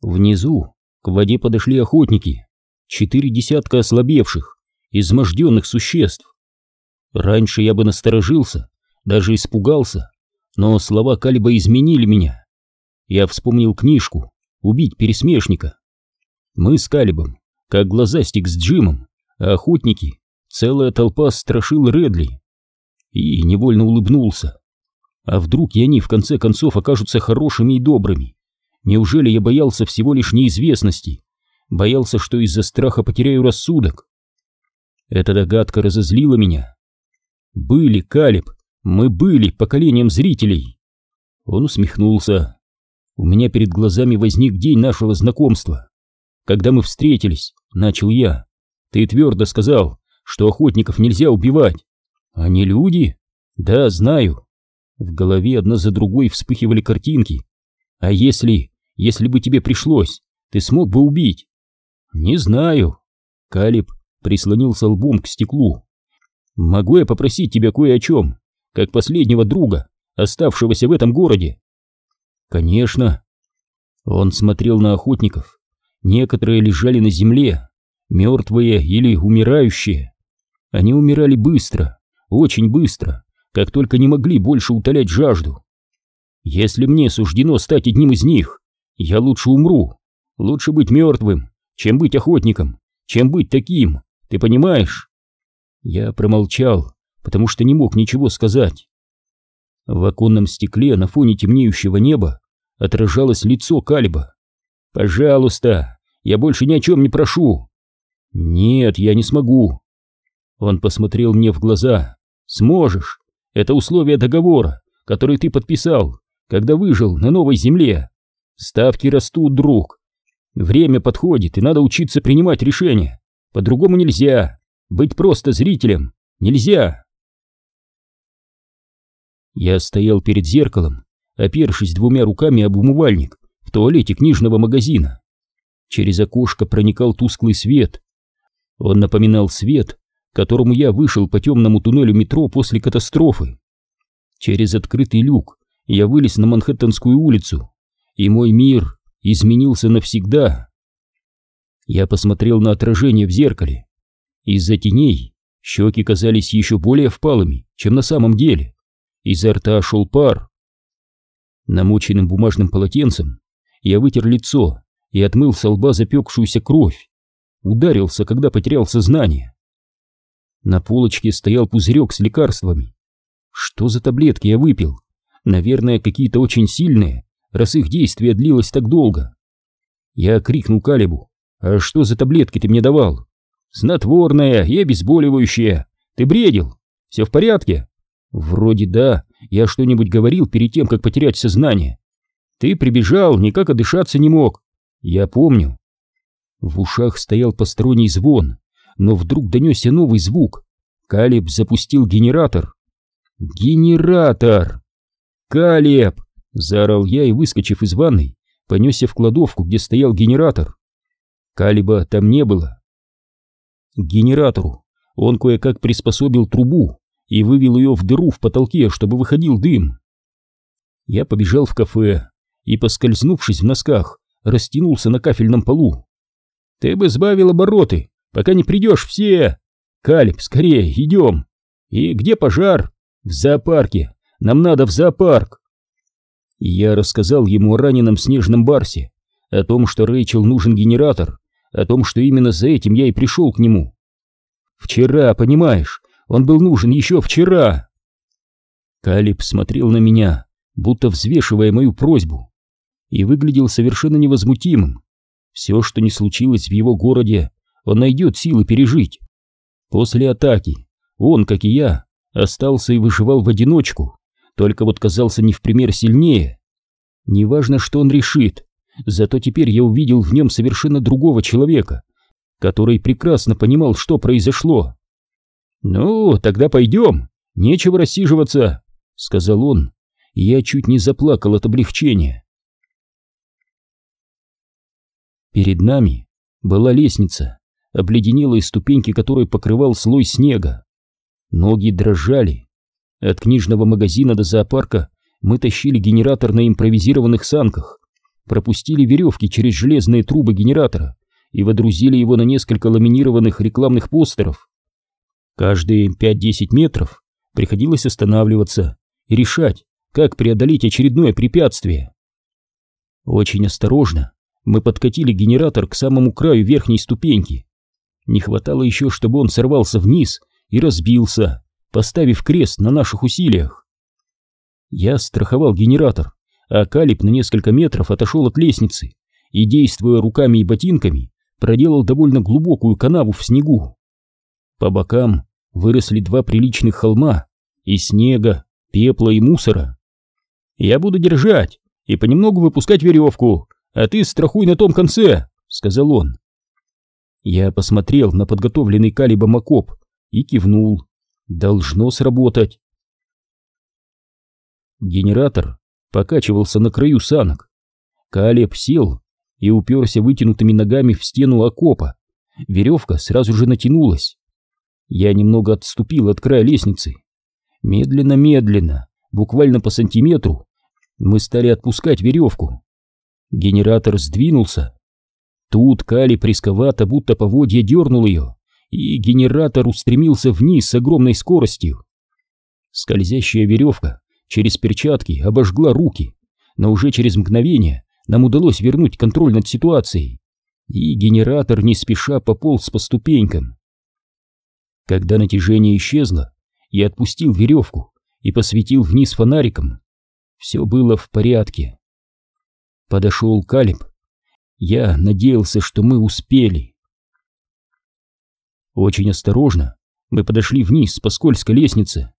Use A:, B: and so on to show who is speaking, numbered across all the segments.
A: Внизу к воде подошли охотники, четыре десятка ослабевших, изможденных существ. Раньше я бы насторожился, даже испугался, но слова Калиба изменили меня. Я вспомнил книжку «Убить пересмешника». Мы с Калибом, как глазастик с Джимом, а охотники, целая толпа страшил Редли. И невольно улыбнулся. А вдруг и они в конце концов окажутся хорошими и добрыми? Неужели я боялся всего лишь неизвестности? Боялся, что из-за страха потеряю рассудок? Эта догадка разозлила меня. Были, Калиб, мы были поколением зрителей. Он усмехнулся. У меня перед глазами возник день нашего знакомства. Когда мы встретились, начал я. Ты твердо сказал, что охотников нельзя убивать. Они люди? Да, знаю. В голове одна за другой вспыхивали картинки. А если, если бы тебе пришлось, ты смог бы убить? Не знаю. Калиб прислонился лбом к стеклу. Могу я попросить тебя кое о чем, как последнего друга, оставшегося в этом городе? Конечно. Он смотрел на охотников. Некоторые лежали на земле, мертвые или умирающие. Они умирали быстро, очень быстро, как только не могли больше утолять жажду. Если мне суждено стать одним из них, я лучше умру. Лучше быть мертвым, чем быть охотником, чем быть таким, ты понимаешь? Я промолчал, потому что не мог ничего сказать. В оконном стекле на фоне темнеющего неба отражалось лицо Калиба. «Пожалуйста, я больше ни о чем не прошу». «Нет, я не смогу». Он посмотрел мне в глаза. «Сможешь. Это условие договора, который ты подписал, когда выжил на новой земле. Ставки растут, друг. Время подходит, и надо учиться принимать решения. По-другому нельзя. Быть просто зрителем нельзя». Я стоял перед зеркалом, опершись двумя руками об умывальник в туалете книжного магазина. Через окошко проникал тусклый свет. Он напоминал свет, которому я вышел по темному туннелю метро после катастрофы. Через открытый люк я вылез на Манхэттенскую улицу, и мой мир изменился навсегда. Я посмотрел на отражение в зеркале. Из-за теней щеки казались еще более впалыми, чем на самом деле. Изо рта шел пар. Намоченным бумажным полотенцем я вытер лицо и отмыл со лба запекшуюся кровь. Ударился, когда потерял сознание. На полочке стоял пузырек с лекарствами. Что за таблетки я выпил? Наверное, какие-то очень сильные, раз их действие длилось так долго. Я крикнул Калибу. «А что за таблетки ты мне давал?» «Снотворное и обезболивающее. Ты бредил? Все в порядке?» «Вроде да. Я что-нибудь говорил перед тем, как потерять сознание. Ты прибежал, никак отдышаться не мог. Я помню». В ушах стоял посторонний звон но вдруг донесся новый звук. Калеб запустил генератор. «Генератор!» «Калеб!» — заорал я и, выскочив из ванной, понесся в кладовку, где стоял генератор. Калиба там не было. К генератору он кое-как приспособил трубу и вывел ее в дыру в потолке, чтобы выходил дым. Я побежал в кафе и, поскользнувшись в носках, растянулся на кафельном полу. «Ты бы сбавил обороты, пока не придешь все. Калиб, скорее, идем. И где пожар? В зоопарке. Нам надо в зоопарк. Я рассказал ему о раненом снежном барсе, о том, что Рэйчел нужен генератор, о том, что именно за этим я и пришел к нему. Вчера, понимаешь, он был нужен еще вчера. Калиб смотрел на меня, будто взвешивая мою просьбу, и выглядел совершенно невозмутимым. Все, что не случилось в его городе, он найдет силы пережить. После атаки он, как и я, остался и выживал в одиночку, только вот казался не в пример сильнее. Неважно, что он решит, зато теперь я увидел в нем совершенно другого человека, который прекрасно понимал, что произошло. «Ну, тогда пойдем, нечего рассиживаться», — сказал он, и я чуть не заплакал от облегчения. Перед нами была лестница, обледенелые ступеньки которой покрывал слой снега. Ноги дрожали. От книжного магазина до зоопарка мы тащили генератор на импровизированных санках. пропустили веревки через железные трубы генератора и водрузили его на несколько ламинированных рекламных постеров. Каждые 5-10 метров приходилось останавливаться и решать, как преодолеть очередное препятствие. Очень осторожно мы подкатили генератор к самому краю верхней ступеньки. Не хватало еще, чтобы он сорвался вниз и разбился, поставив крест на наших усилиях. Я страховал генератор, а Калиб на несколько метров отошел от лестницы и, действуя руками и ботинками, проделал довольно глубокую канаву в снегу. По бокам выросли два приличных холма из снега, пепла и мусора. «Я буду держать и понемногу выпускать веревку, а ты страхуй на том конце», — сказал он. Я посмотрел на подготовленный калибом окоп и кивнул. «Должно сработать». Генератор покачивался на краю санок. Калеб сел и уперся вытянутыми ногами в стену окопа. Веревка сразу же натянулась. Я немного отступил от края лестницы. Медленно-медленно, буквально по сантиметру, мы стали отпускать веревку. Генератор сдвинулся. Тут Кали присковато, будто поводья дернул ее, и генератор устремился вниз с огромной скоростью. Скользящая веревка через перчатки обожгла руки, но уже через мгновение нам удалось вернуть контроль над ситуацией, и генератор не спеша пополз по ступенькам. Когда натяжение исчезло, я отпустил веревку и посветил вниз фонариком. Все было в порядке. Подошел Калиб. Я надеялся, что мы успели. Очень осторожно мы подошли вниз по скользкой лестнице.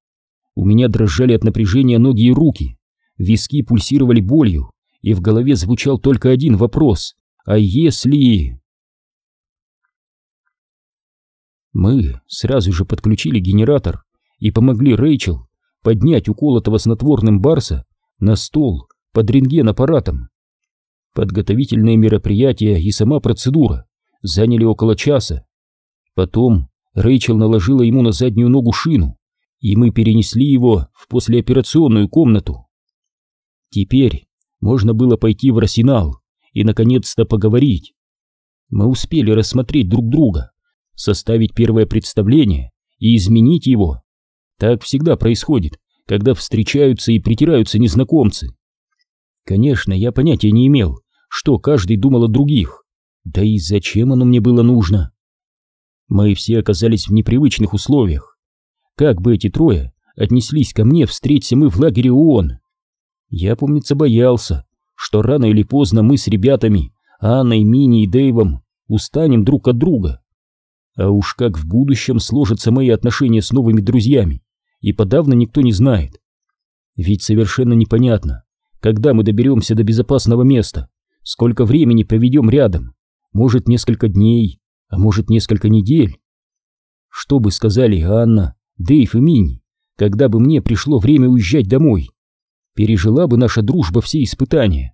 A: У меня дрожали от напряжения ноги и руки, виски пульсировали болью, и в голове звучал только один вопрос «А если...» Мы сразу же подключили генератор и помогли Рэйчел поднять уколотого снотворным Барса на стол под рентген-аппаратом. Подготовительные мероприятия и сама процедура заняли около часа. Потом Рэйчел наложила ему на заднюю ногу шину, и мы перенесли его в послеоперационную комнату. Теперь можно было пойти в арсенал и наконец-то поговорить. Мы успели рассмотреть друг друга, составить первое представление и изменить его. Так всегда происходит, когда встречаются и притираются незнакомцы. Конечно, я понятия не имел, что каждый думал о других. Да и зачем оно мне было нужно? Мы все оказались в непривычных условиях. Как бы эти трое отнеслись ко мне, встреться мы в лагере ООН? Я, помнится, боялся, что рано или поздно мы с ребятами, Анной, Мини и Дэйвом, устанем друг от друга. А уж как в будущем сложатся мои отношения с новыми друзьями, и подавно никто не знает. Ведь совершенно непонятно, когда мы доберемся до безопасного места, сколько времени проведем рядом, может несколько дней, а может несколько недель. Что бы сказали Анна, Дэйв и Мини, когда бы мне пришло время уезжать домой? Пережила бы наша дружба все испытания?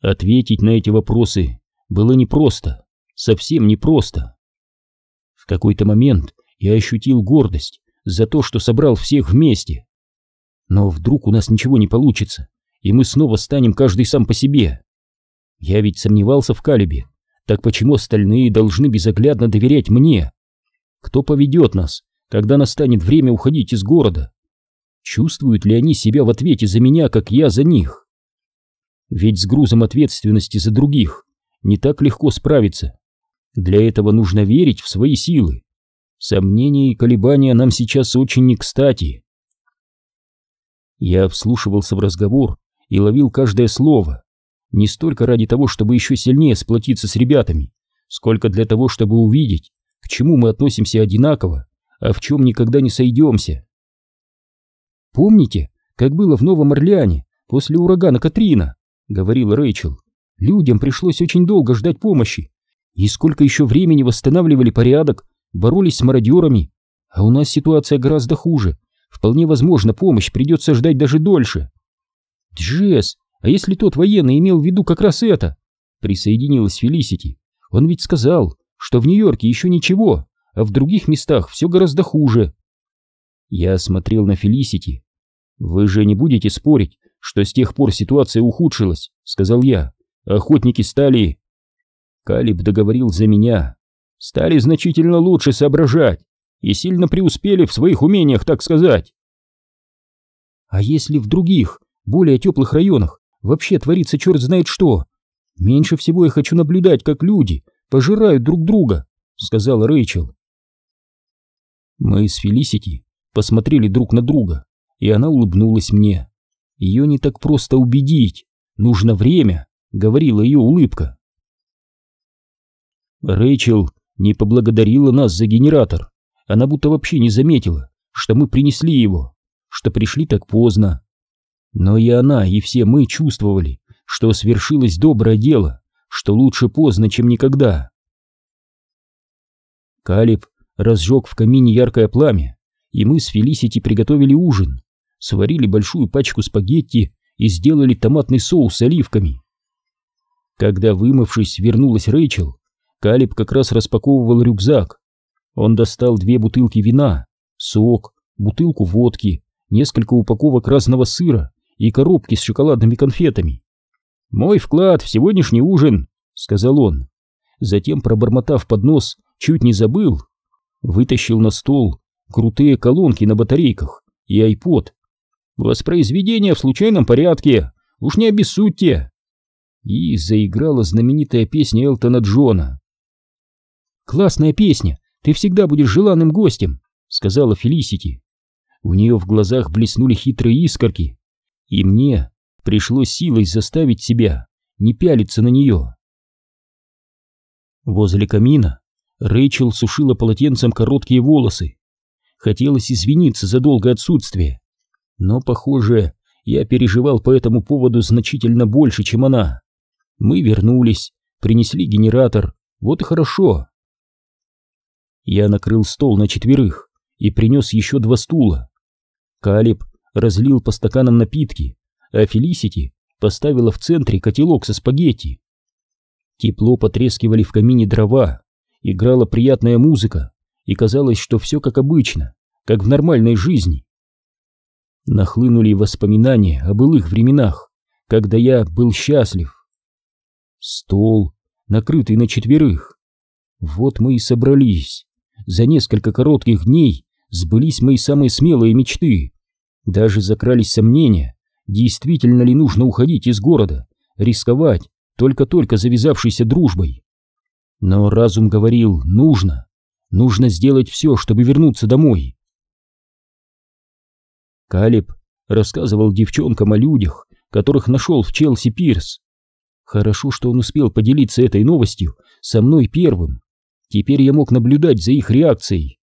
A: Ответить на эти вопросы было непросто, совсем непросто. В какой-то момент я ощутил гордость за то, что собрал всех вместе. Но вдруг у нас ничего не получится, и мы снова станем каждый сам по себе. Я ведь сомневался в Калибе, так почему остальные должны безоглядно доверять мне? Кто поведет нас, когда настанет время уходить из города? Чувствуют ли они себя в ответе за меня, как я за них? Ведь с грузом ответственности за других не так легко справиться. Для этого нужно верить в свои силы. Сомнения и колебания нам сейчас очень не кстати. Я вслушивался в разговор и ловил каждое слово, не столько ради того, чтобы еще сильнее сплотиться с ребятами, сколько для того, чтобы увидеть, к чему мы относимся одинаково, а в чем никогда не сойдемся. «Помните, как было в Новом Орлеане после урагана Катрина?» — говорил Рэйчел. «Людям пришлось очень долго ждать помощи, и сколько еще времени восстанавливали порядок, боролись с мародерами. А у нас ситуация гораздо хуже. Вполне возможно, помощь придется ждать даже дольше. Джесс, а если тот военный имел в виду как раз это? Присоединилась Фелисити. Он ведь сказал, что в Нью-Йорке еще ничего, а в других местах все гораздо хуже. Я смотрел на Фелисити. Вы же не будете спорить, что с тех пор ситуация ухудшилась, сказал я. Охотники стали... Калиб договорил за меня. Стали значительно лучше соображать и сильно преуспели в своих умениях, так сказать. А если в других, более теплых районах вообще творится черт знает что? Меньше всего я хочу наблюдать, как люди пожирают друг друга, сказала Рэйчел. Мы с Фелисити посмотрели друг на друга, и она улыбнулась мне. Ее не так просто убедить, нужно время, говорила ее улыбка. Рэйчел не поблагодарила нас за генератор. Она будто вообще не заметила, что мы принесли его, что пришли так поздно. Но и она, и все мы чувствовали, что свершилось доброе дело, что лучше поздно, чем никогда. Калиб разжег в камине яркое пламя, и мы с Фелисити приготовили ужин, сварили большую пачку спагетти и сделали томатный соус с оливками. Когда, вымывшись, вернулась Рэйчел, Калиб как раз распаковывал рюкзак. Он достал две бутылки вина, сок, бутылку водки, несколько упаковок разного сыра и коробки с шоколадными конфетами. «Мой вклад в сегодняшний ужин», — сказал он. Затем, пробормотав под нос, чуть не забыл, вытащил на стол крутые колонки на батарейках и айпод. «Воспроизведение в случайном порядке, уж не обессудьте!» И заиграла знаменитая песня Элтона Джона. «Классная песня, ты всегда будешь желанным гостем», — сказала Фелисити. У нее в глазах блеснули хитрые искорки, и мне пришлось силой заставить себя не пялиться на нее. Возле камина Рэйчел сушила полотенцем короткие волосы. Хотелось извиниться за долгое отсутствие, но, похоже, я переживал по этому поводу значительно больше, чем она. Мы вернулись, принесли генератор, вот и хорошо. Я накрыл стол на четверых и принес еще два стула. Калиб разлил по стаканам напитки, а Фелисити поставила в центре котелок со спагетти. Тепло потрескивали в камине дрова, играла приятная музыка, и казалось, что все как обычно, как в нормальной жизни. Нахлынули воспоминания о былых временах, когда я был счастлив. Стол, накрытый на четверых. Вот мы и собрались. За несколько коротких дней сбылись мои самые смелые мечты. Даже закрались сомнения, действительно ли нужно уходить из города, рисковать только-только завязавшейся дружбой. Но разум говорил «нужно». Нужно сделать все, чтобы вернуться домой. Калиб рассказывал девчонкам о людях, которых нашел в Челси Пирс. Хорошо, что он успел поделиться этой новостью со мной первым. Теперь я мог наблюдать за их реакцией.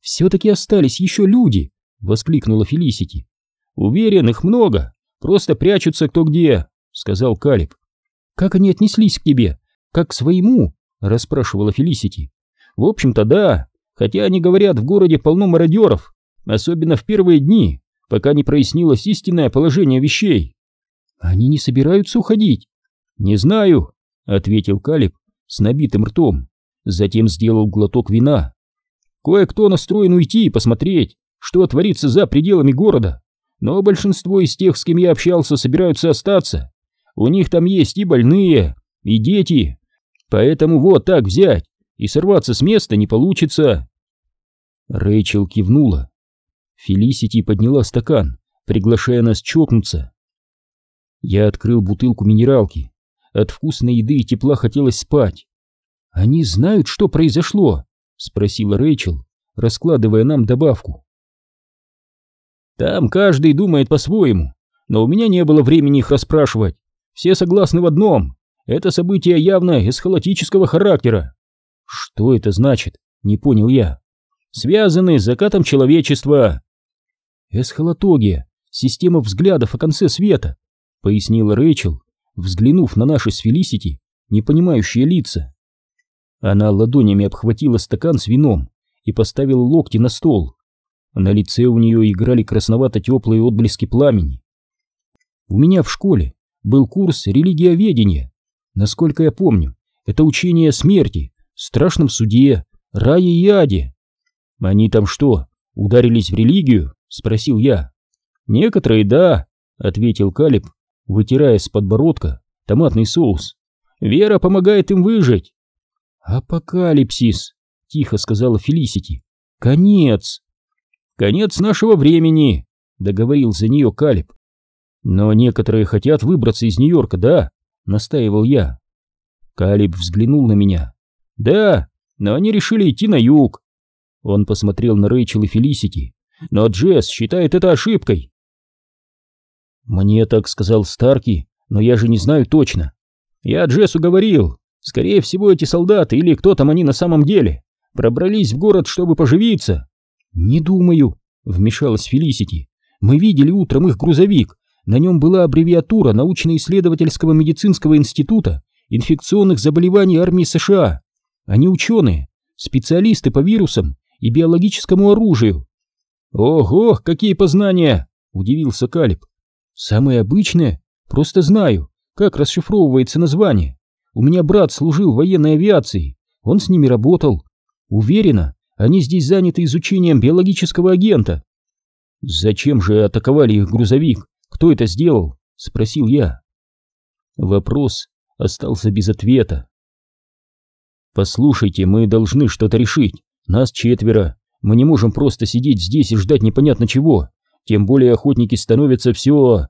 A: «Все-таки остались еще люди!» — воскликнула Фелисити. «Уверен, их много, просто прячутся кто где», — сказал Калиб. «Как они отнеслись к тебе? Как к своему?» — расспрашивала Фелисити. «В общем-то, да, хотя они говорят, в городе полно мародеров, особенно в первые дни, пока не прояснилось истинное положение вещей». «Они не собираются уходить?» «Не знаю», — ответил Калиб с набитым ртом затем сделал глоток вина. Кое-кто настроен уйти и посмотреть, что творится за пределами города, но большинство из тех, с кем я общался, собираются остаться. У них там есть и больные, и дети, поэтому вот так взять и сорваться с места не получится. Рэйчел кивнула. Фелисити подняла стакан, приглашая нас чокнуться. Я открыл бутылку минералки. От вкусной еды и тепла хотелось спать. «Они знают, что произошло?» — спросила Рэйчел, раскладывая нам добавку. «Там каждый думает по-своему, но у меня не было времени их расспрашивать. Все согласны в одном. Это событие явно эсхалатического характера». «Что это значит?» — не понял я. «Связаны с закатом человечества». «Эсхалатогия, система взглядов о конце света», — пояснила Рэйчел, взглянув на наши с Фелисити непонимающие лица. Она ладонями обхватила стакан с вином и поставила локти на стол. На лице у нее играли красновато-теплые отблески пламени. У меня в школе был курс религиоведения. Насколько я помню, это учение о смерти, страшном суде, рае и аде. Они там что, ударились в религию? Спросил я. Некоторые да, ответил Калиб, вытирая с подбородка томатный соус. «Вера помогает им выжить!» «Апокалипсис!» — тихо сказала Фелисити. «Конец!» «Конец нашего времени!» — договорил за нее Калиб. «Но некоторые хотят выбраться из Нью-Йорка, да?» — настаивал я. Калиб взглянул на меня. «Да, но они решили идти на юг». Он посмотрел на Рэйчел и Фелисити. «Но Джесс считает это ошибкой». «Мне так сказал Старки, но я же не знаю точно. Я Джессу говорил, скорее всего эти солдаты или кто там они на самом деле пробрались в город, чтобы поживиться». «Не думаю», — вмешалась Фелисити. «Мы видели утром их грузовик. На нем была аббревиатура научно-исследовательского медицинского института инфекционных заболеваний армии США. Они ученые, специалисты по вирусам и биологическому оружию. «Ого, какие познания!» — удивился Калиб. «Самые обычные, просто знаю, как расшифровывается название. У меня брат служил в военной авиации, он с ними работал. Уверена, они здесь заняты изучением биологического агента». «Зачем же атаковали их грузовик? Кто это сделал?» — спросил я. Вопрос остался без ответа. «Послушайте, мы должны что-то решить. Нас четверо. Мы не можем просто сидеть здесь и ждать непонятно чего. Тем более охотники становятся все...»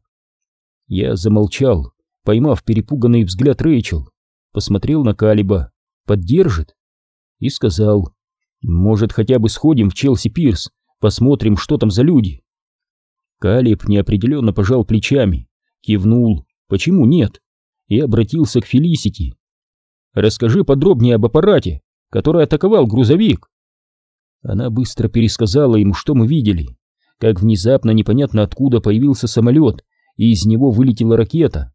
A: Я замолчал, поймав перепуганный взгляд Рэйчел. Посмотрел на Калиба. «Поддержит?» И сказал, «Может, хотя бы сходим в Челси Пирс, посмотрим, что там за люди?» Калиб неопределенно пожал плечами, кивнул. «Почему нет?» и обратился к Фелисити. «Расскажи подробнее об аппарате, который атаковал грузовик». Она быстро пересказала ему, что мы видели, как внезапно непонятно откуда появился самолет, и из него вылетела ракета.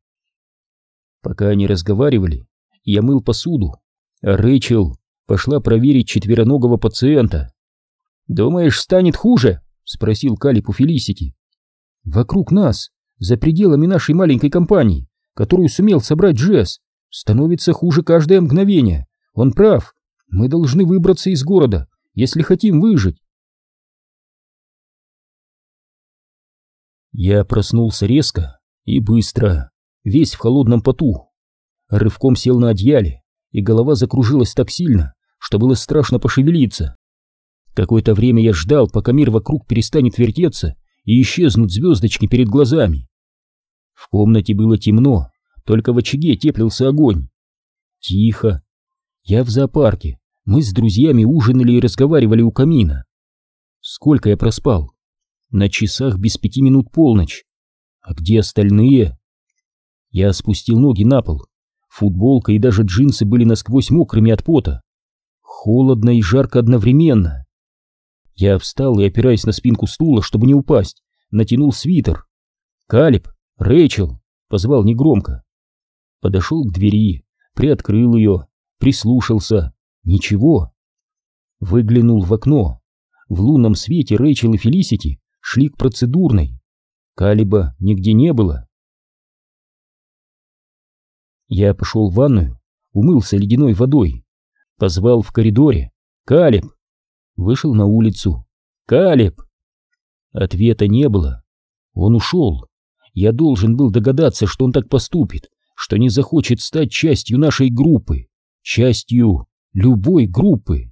A: Пока они разговаривали, я мыл посуду, а Рэйчел пошла проверить четвероногого пациента. «Думаешь, станет хуже?» — спросил Калип у Фелисити. «Вокруг нас, за пределами нашей маленькой компании, которую сумел собрать Джесс, становится хуже каждое мгновение. Он прав. Мы должны выбраться из города, если хотим выжить. Я проснулся резко и быстро, весь в холодном поту. Рывком сел на одеяле, и голова закружилась так сильно, что было страшно пошевелиться. Какое-то время я ждал, пока мир вокруг перестанет вертеться и исчезнут звездочки перед глазами. В комнате было темно, только в очаге теплился огонь. Тихо. Я в зоопарке. Мы с друзьями ужинали и разговаривали у камина. Сколько я проспал? На часах без пяти минут полночь. А где остальные? Я спустил ноги на пол. Футболка и даже джинсы были насквозь мокрыми от пота. Холодно и жарко одновременно. Я встал и, опираясь на спинку стула, чтобы не упасть, натянул свитер. «Калиб! Рэйчел!» — позвал негромко. Подошел к двери, приоткрыл ее, прислушался. Ничего. Выглянул в окно. В лунном свете Рэйчел и Фелисити шли к процедурной. Калиба нигде не было. Я пошел в ванную, умылся ледяной водой, позвал в коридоре «Калиб!» Вышел на улицу «Калиб!» Ответа не было. Он ушел. Я должен был догадаться, что он так поступит, что не захочет стать частью нашей группы, частью любой группы.